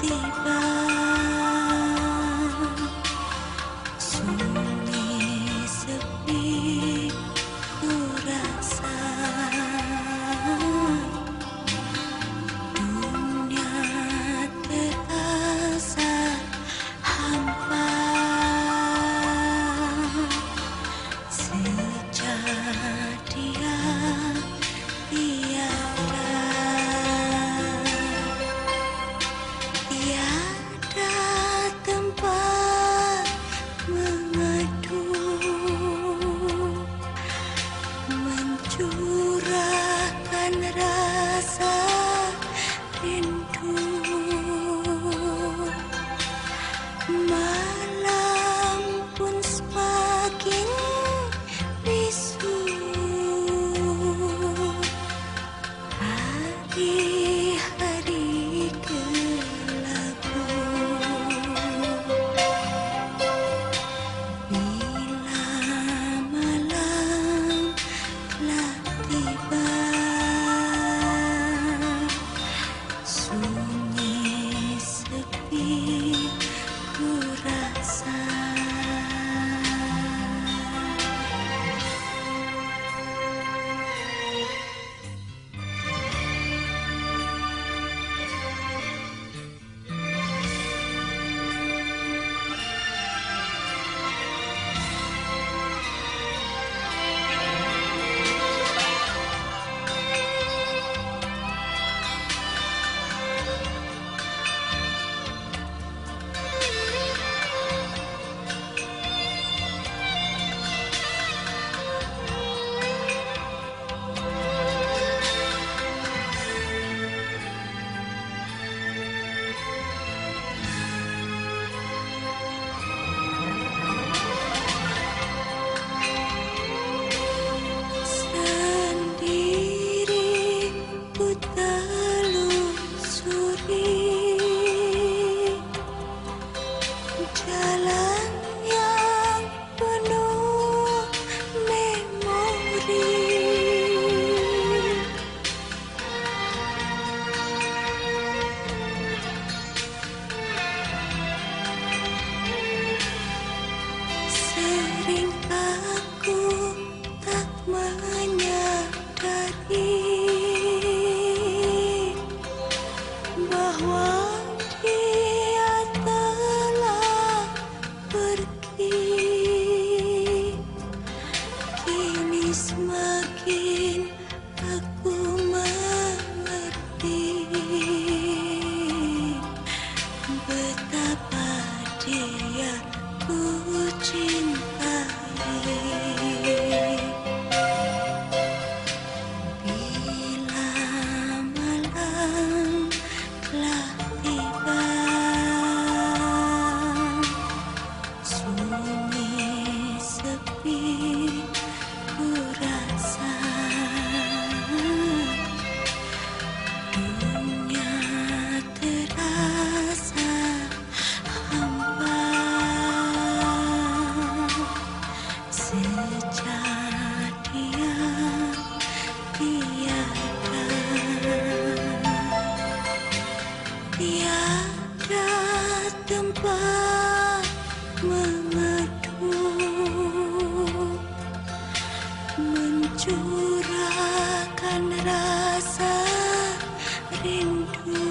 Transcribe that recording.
地方。love. Tempat mengadu mencurahkan rasa rindu